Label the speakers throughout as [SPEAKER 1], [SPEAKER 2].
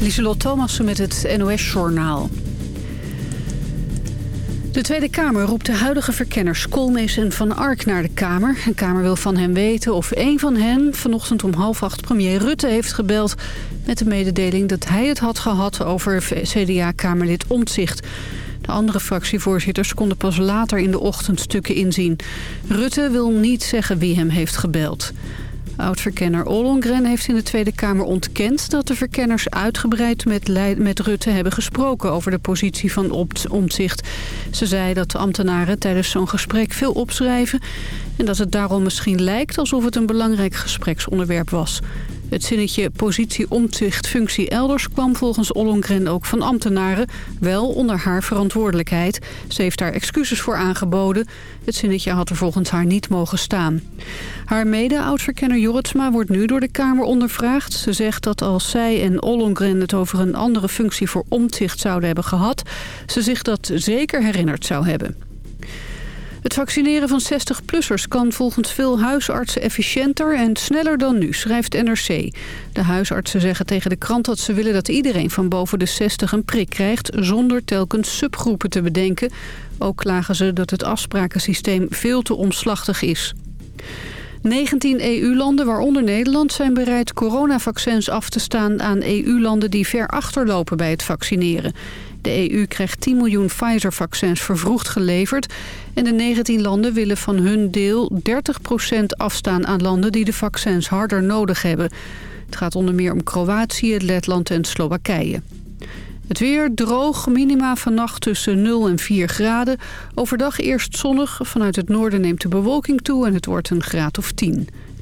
[SPEAKER 1] Lieselot Thomassen met het NOS-journaal. De Tweede Kamer roept de huidige verkenners Koolmees en Van Ark naar de Kamer. De Kamer wil van hen weten of een van hen vanochtend om half acht premier Rutte heeft gebeld... met de mededeling dat hij het had gehad over CDA-Kamerlid Omtzigt. De andere fractievoorzitters konden pas later in de ochtend stukken inzien. Rutte wil niet zeggen wie hem heeft gebeld. Oud-verkenner Ollongren heeft in de Tweede Kamer ontkend... dat de verkenners uitgebreid met, met Rutte hebben gesproken... over de positie van Omtzigt. Ze zei dat de ambtenaren tijdens zo'n gesprek veel opschrijven... en dat het daarom misschien lijkt alsof het een belangrijk gespreksonderwerp was. Het zinnetje positie omzicht functie elders kwam volgens Ollongren ook van ambtenaren, wel onder haar verantwoordelijkheid. Ze heeft daar excuses voor aangeboden. Het zinnetje had er volgens haar niet mogen staan. Haar mede-oudverkenner Jorritsma wordt nu door de Kamer ondervraagd. Ze zegt dat als zij en Ollongren het over een andere functie voor omzicht zouden hebben gehad... ze zich dat zeker herinnerd zou hebben. Het vaccineren van 60-plussers kan volgens veel huisartsen efficiënter en sneller dan nu, schrijft NRC. De huisartsen zeggen tegen de krant dat ze willen dat iedereen van boven de 60 een prik krijgt... zonder telkens subgroepen te bedenken. Ook klagen ze dat het afsprakensysteem veel te omslachtig is. 19 EU-landen, waaronder Nederland, zijn bereid coronavaccins af te staan aan EU-landen die ver achterlopen bij het vaccineren. De EU krijgt 10 miljoen Pfizer-vaccins vervroegd geleverd... en de 19 landen willen van hun deel 30% afstaan aan landen die de vaccins harder nodig hebben. Het gaat onder meer om Kroatië, Letland en Slowakije. Het weer droog, minima vannacht tussen 0 en 4 graden. Overdag eerst zonnig, vanuit het noorden neemt de bewolking toe en het wordt een graad of 10.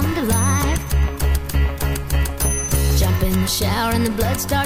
[SPEAKER 2] come to life. Jump in the shower and the blood starts.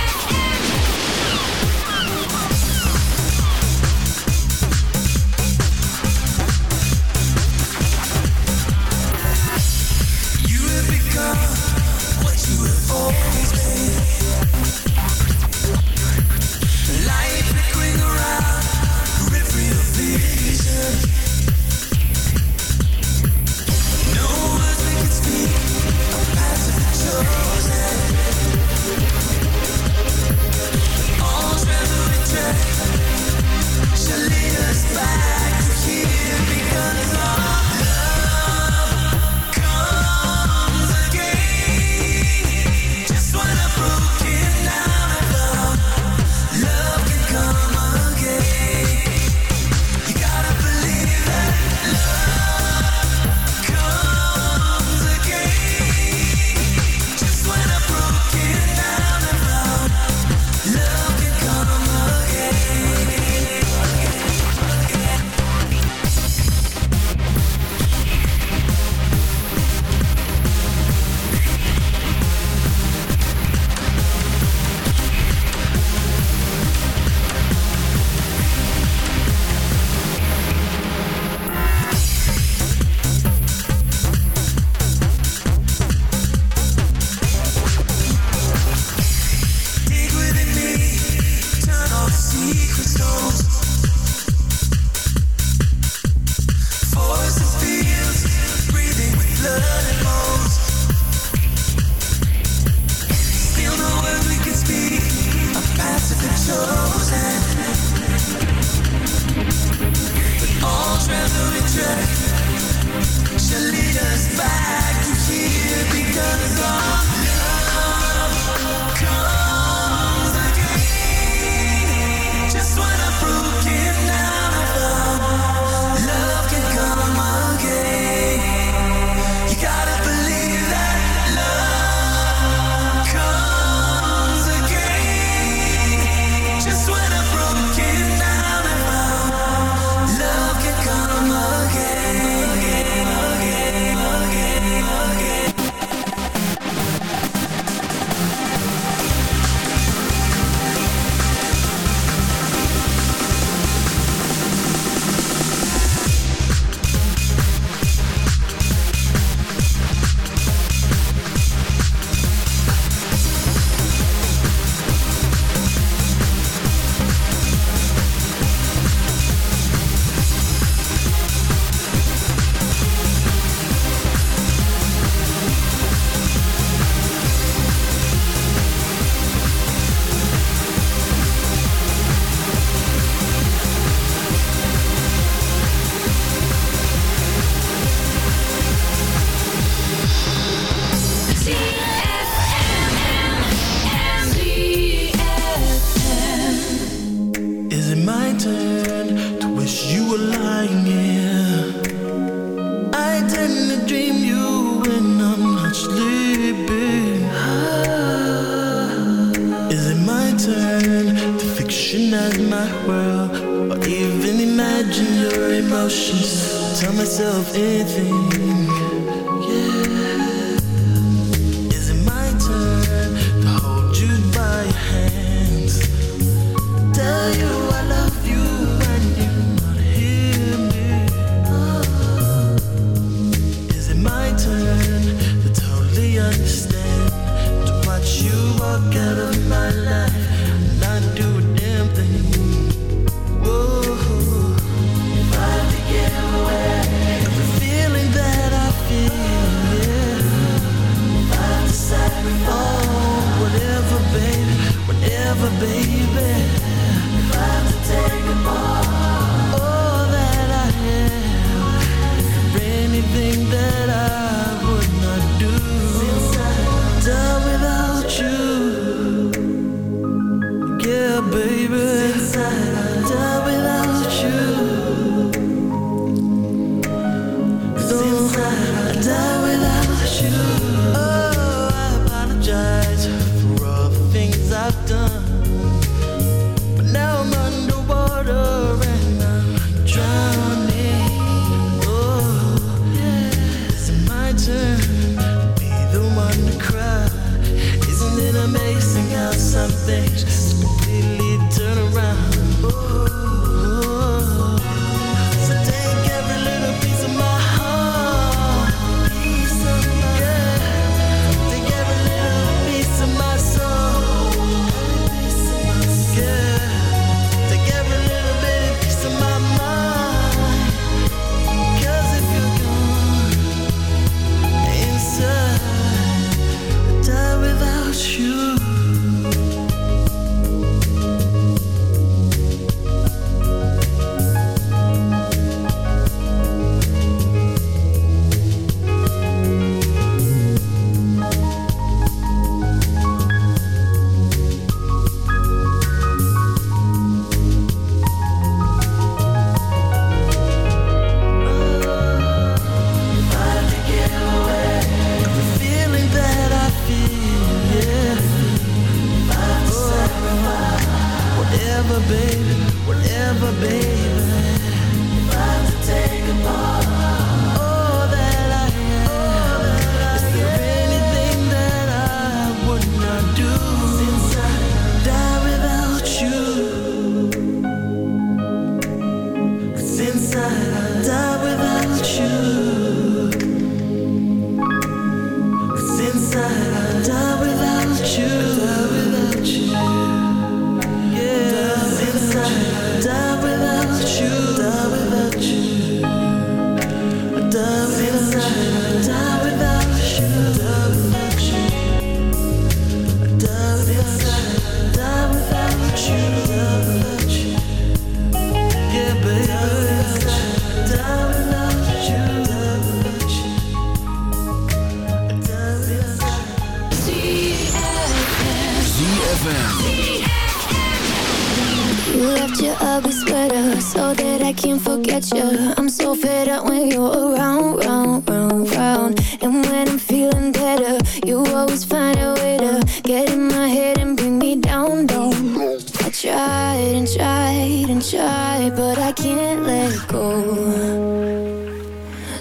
[SPEAKER 3] myself anything.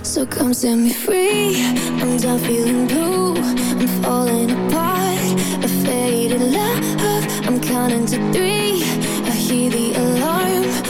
[SPEAKER 3] So
[SPEAKER 4] come set me free. I'm done feeling blue. I'm falling apart. A faded love. I'm counting to three. I hear the alarm.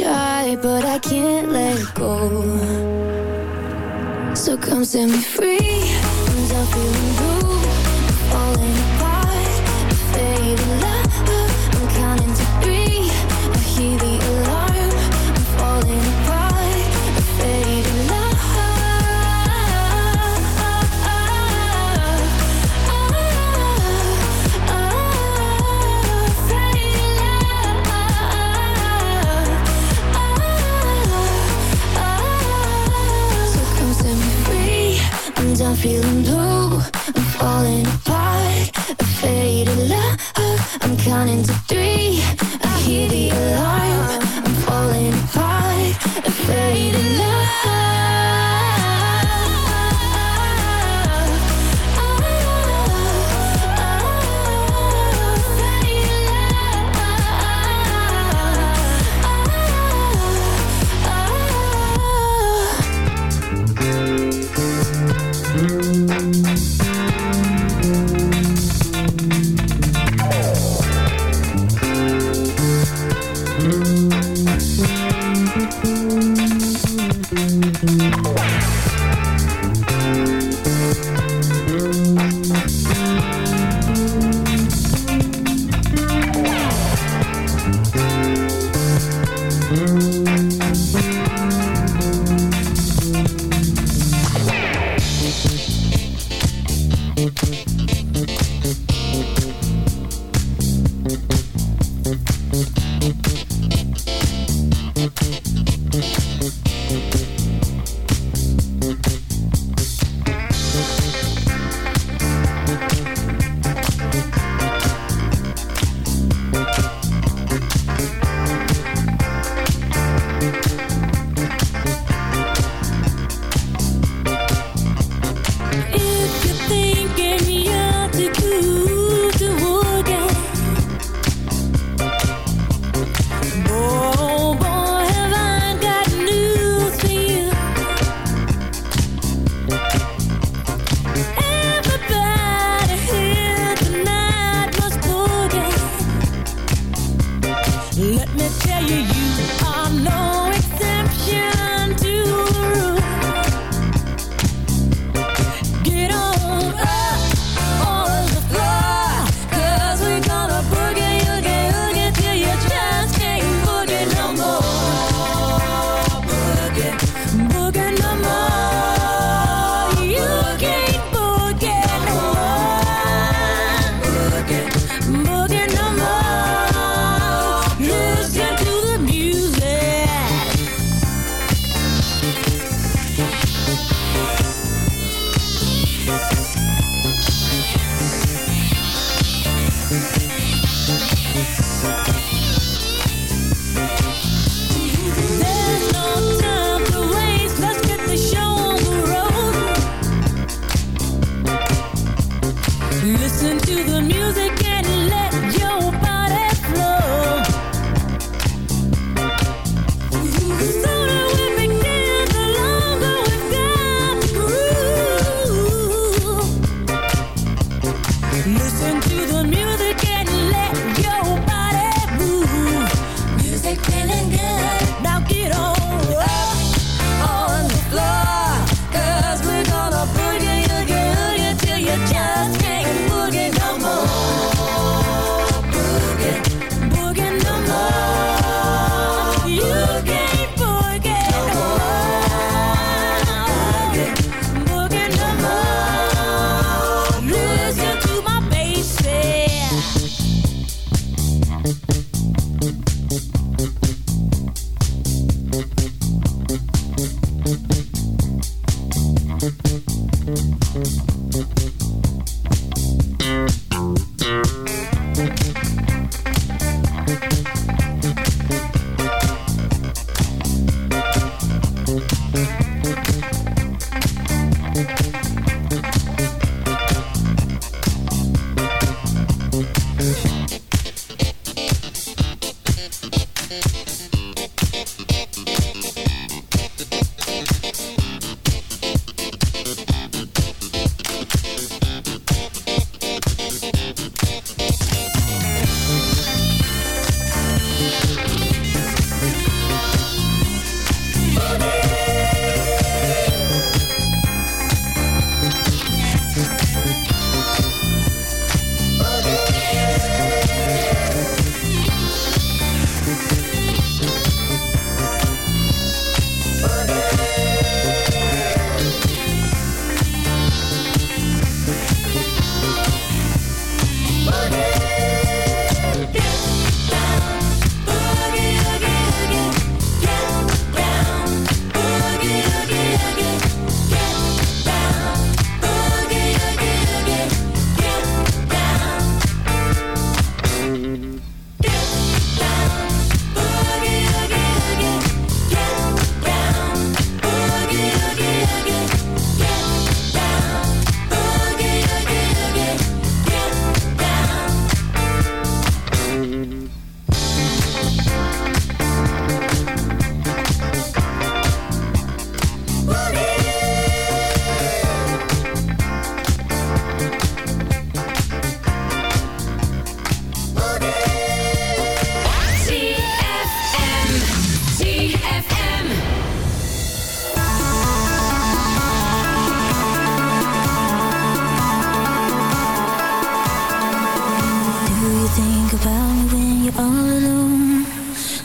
[SPEAKER 4] but I can't let go. So come set me free, I'm feeling it love.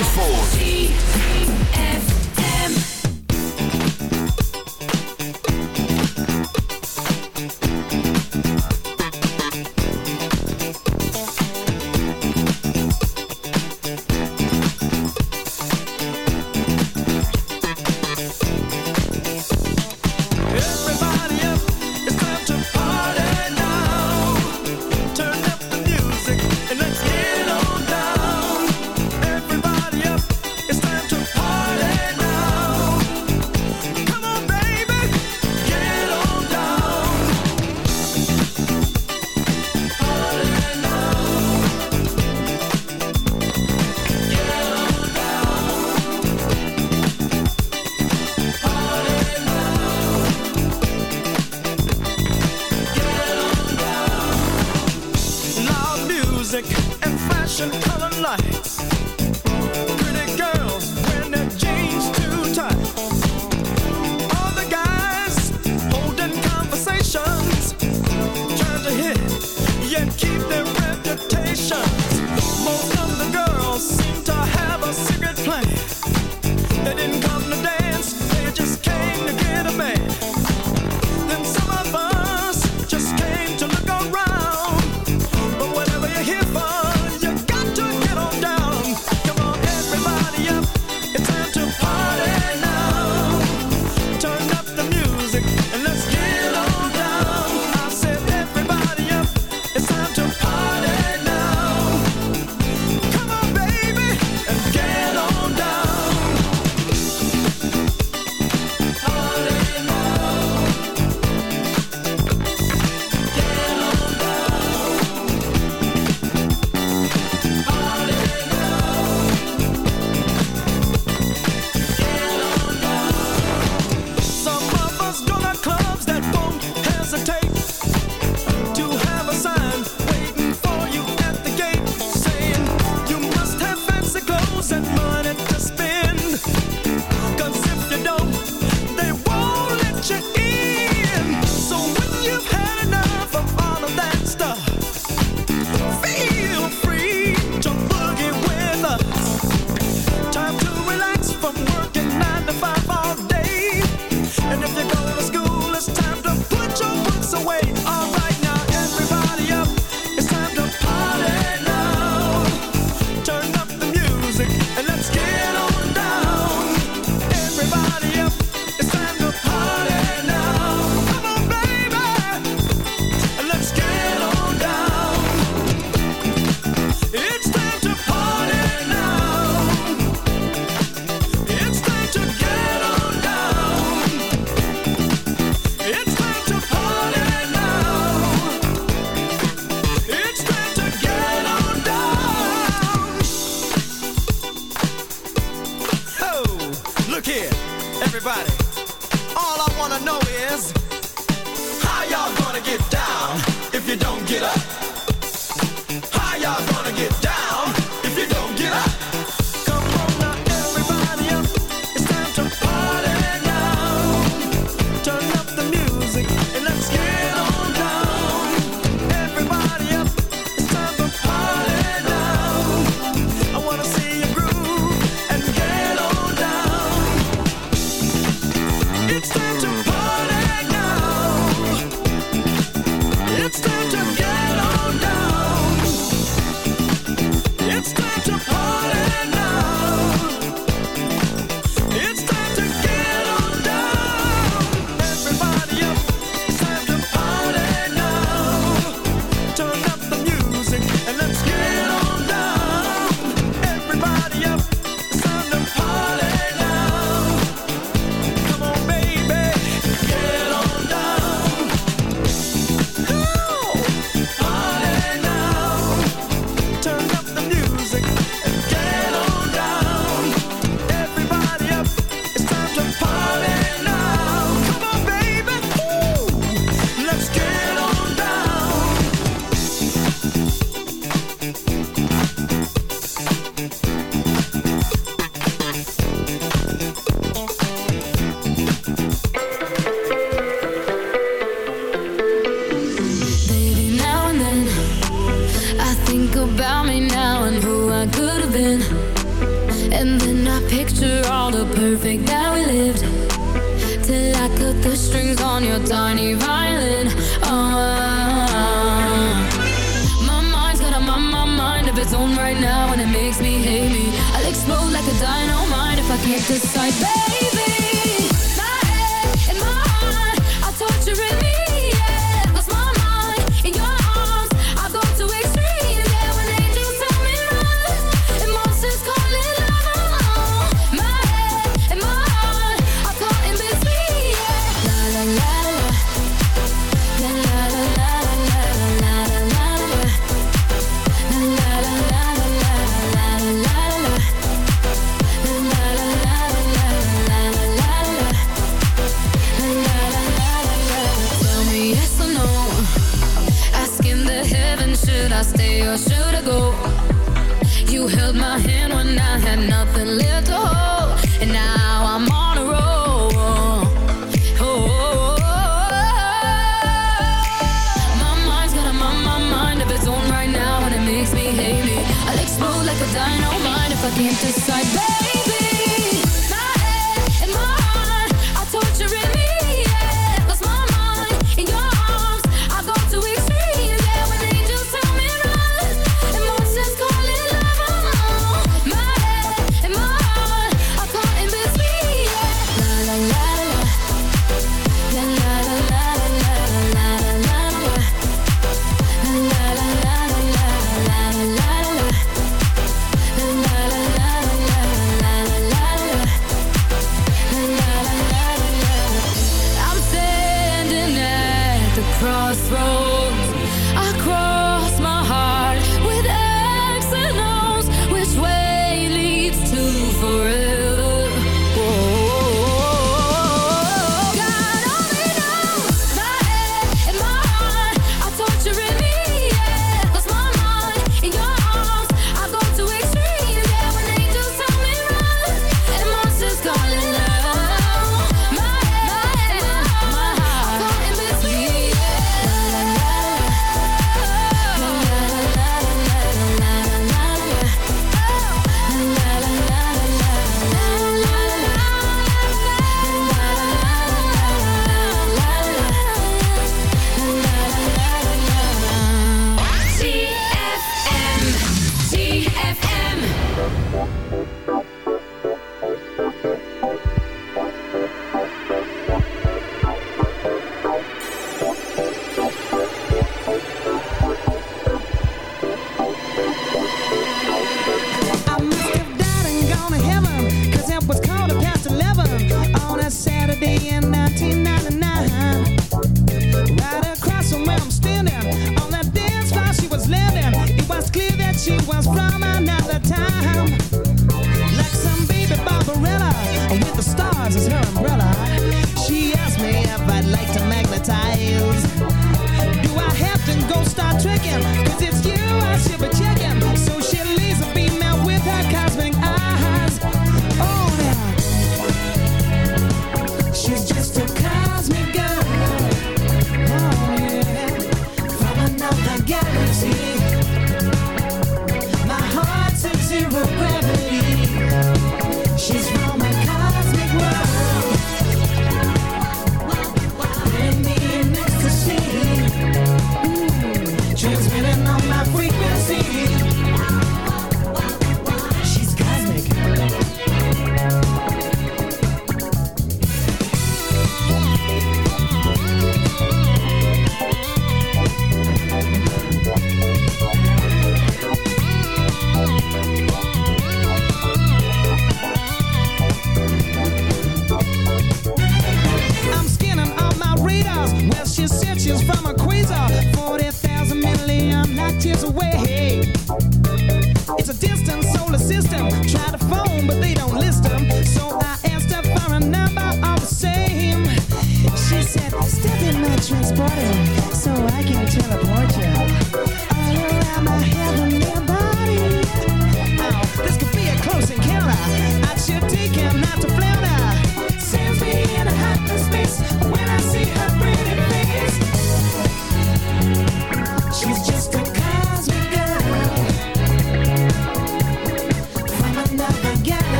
[SPEAKER 3] Zandvoort.